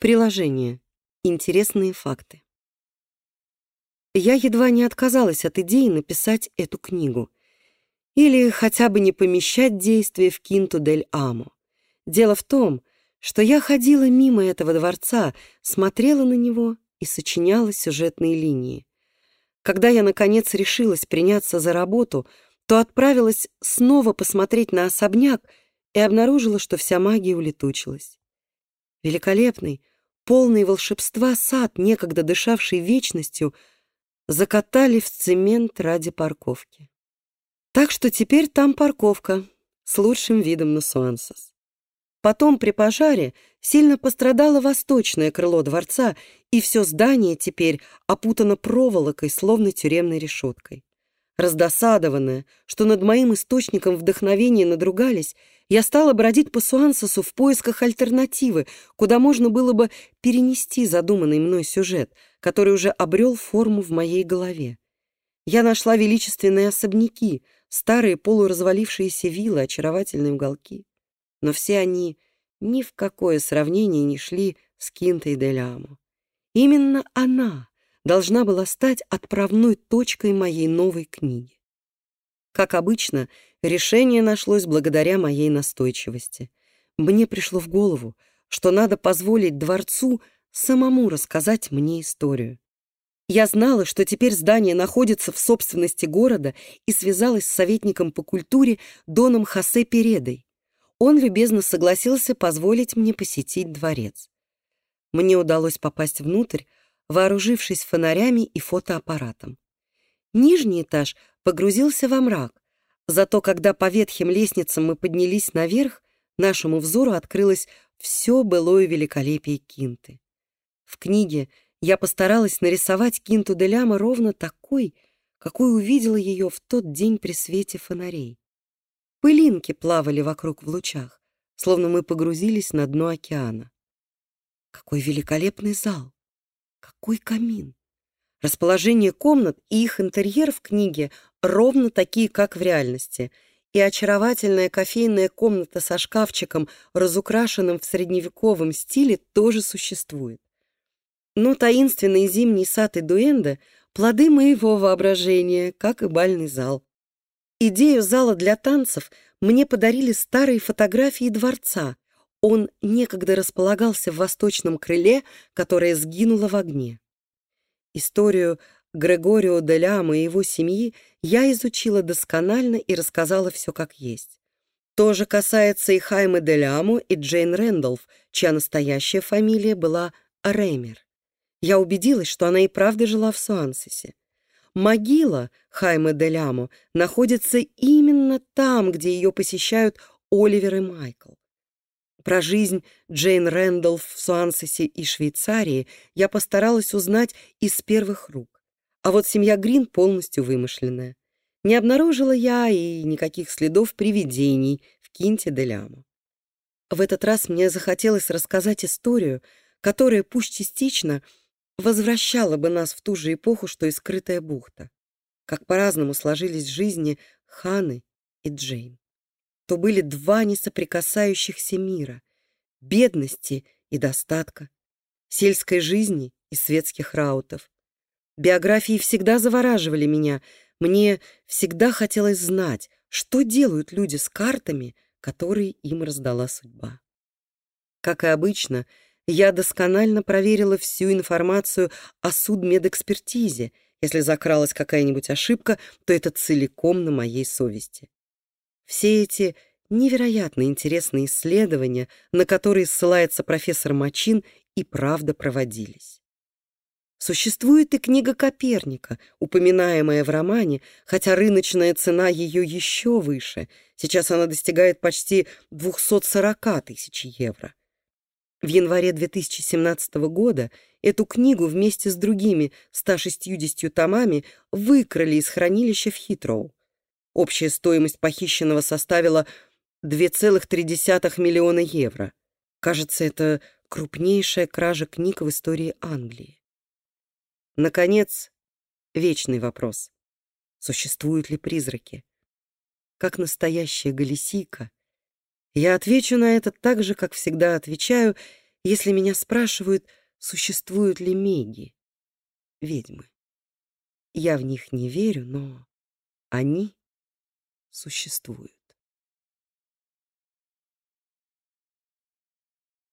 Приложение. Интересные факты. Я едва не отказалась от идеи написать эту книгу. Или хотя бы не помещать действие в Кинту дель Амо. Дело в том, что я ходила мимо этого дворца, смотрела на него и сочиняла сюжетные линии. Когда я, наконец, решилась приняться за работу, то отправилась снова посмотреть на особняк и обнаружила, что вся магия улетучилась. Великолепный, полный волшебства сад, некогда дышавший вечностью, закатали в цемент ради парковки. Так что теперь там парковка с лучшим видом на Суансас. Потом при пожаре сильно пострадало восточное крыло дворца, и все здание теперь опутано проволокой, словно тюремной решеткой. Раздосадованная, что над моим источником вдохновения надругались, я стала бродить по Суансосу в поисках альтернативы, куда можно было бы перенести задуманный мной сюжет, который уже обрел форму в моей голове. Я нашла величественные особняки, старые полуразвалившиеся виллы, очаровательные уголки. Но все они ни в какое сравнение не шли с Кинтой де Лямо. Именно она должна была стать отправной точкой моей новой книги. Как обычно, решение нашлось благодаря моей настойчивости. Мне пришло в голову, что надо позволить дворцу самому рассказать мне историю. Я знала, что теперь здание находится в собственности города и связалась с советником по культуре Доном Хосе Передой. Он любезно согласился позволить мне посетить дворец. Мне удалось попасть внутрь, вооружившись фонарями и фотоаппаратом. Нижний этаж погрузился во мрак, зато когда по ветхим лестницам мы поднялись наверх, нашему взору открылось все былое великолепие Кинты. В книге я постаралась нарисовать Кинту де Ляма ровно такой, какой увидела ее в тот день при свете фонарей. Пылинки плавали вокруг в лучах, словно мы погрузились на дно океана. Какой великолепный зал! Какой камин! Расположение комнат и их интерьер в книге ровно такие, как в реальности, и очаровательная кофейная комната со шкафчиком, разукрашенным в средневековом стиле, тоже существует. Но таинственный зимний сад и дуэнда — плоды моего воображения, как и бальный зал. Идею зала для танцев мне подарили старые фотографии дворца, он некогда располагался в восточном крыле, которое сгинуло в огне. Историю Грегорио де Ляма и его семьи я изучила досконально и рассказала все как есть. То же касается и Хайме де Ляму и Джейн Рэндолф, чья настоящая фамилия была Ремер. Я убедилась, что она и правда жила в Суансесе. Могила Хайме де Ляму находится именно там, где ее посещают Оливер и Майкл. Про жизнь Джейн Рэндалф в Суансесе и Швейцарии я постаралась узнать из первых рук. А вот семья Грин полностью вымышленная. Не обнаружила я и никаких следов привидений в Кинте де Ляму. В этот раз мне захотелось рассказать историю, которая, пусть частично, возвращала бы нас в ту же эпоху, что и скрытая бухта. Как по-разному сложились жизни Ханы и Джейн то были два несоприкасающихся мира — бедности и достатка, сельской жизни и светских раутов. Биографии всегда завораживали меня, мне всегда хотелось знать, что делают люди с картами, которые им раздала судьба. Как и обычно, я досконально проверила всю информацию о судмедэкспертизе. Если закралась какая-нибудь ошибка, то это целиком на моей совести. Все эти невероятно интересные исследования, на которые ссылается профессор Мачин, и правда проводились. Существует и книга Коперника, упоминаемая в романе, хотя рыночная цена ее еще выше. Сейчас она достигает почти 240 тысяч евро. В январе 2017 года эту книгу вместе с другими 160 томами выкрали из хранилища в Хитроу. Общая стоимость похищенного составила 2,3 миллиона евро. Кажется, это крупнейшая кража книг в истории Англии. Наконец, вечный вопрос. Существуют ли призраки? Как настоящая галисийка, я отвечу на это так же, как всегда отвечаю, если меня спрашивают, существуют ли меги, ведьмы. Я в них не верю, но они существуют.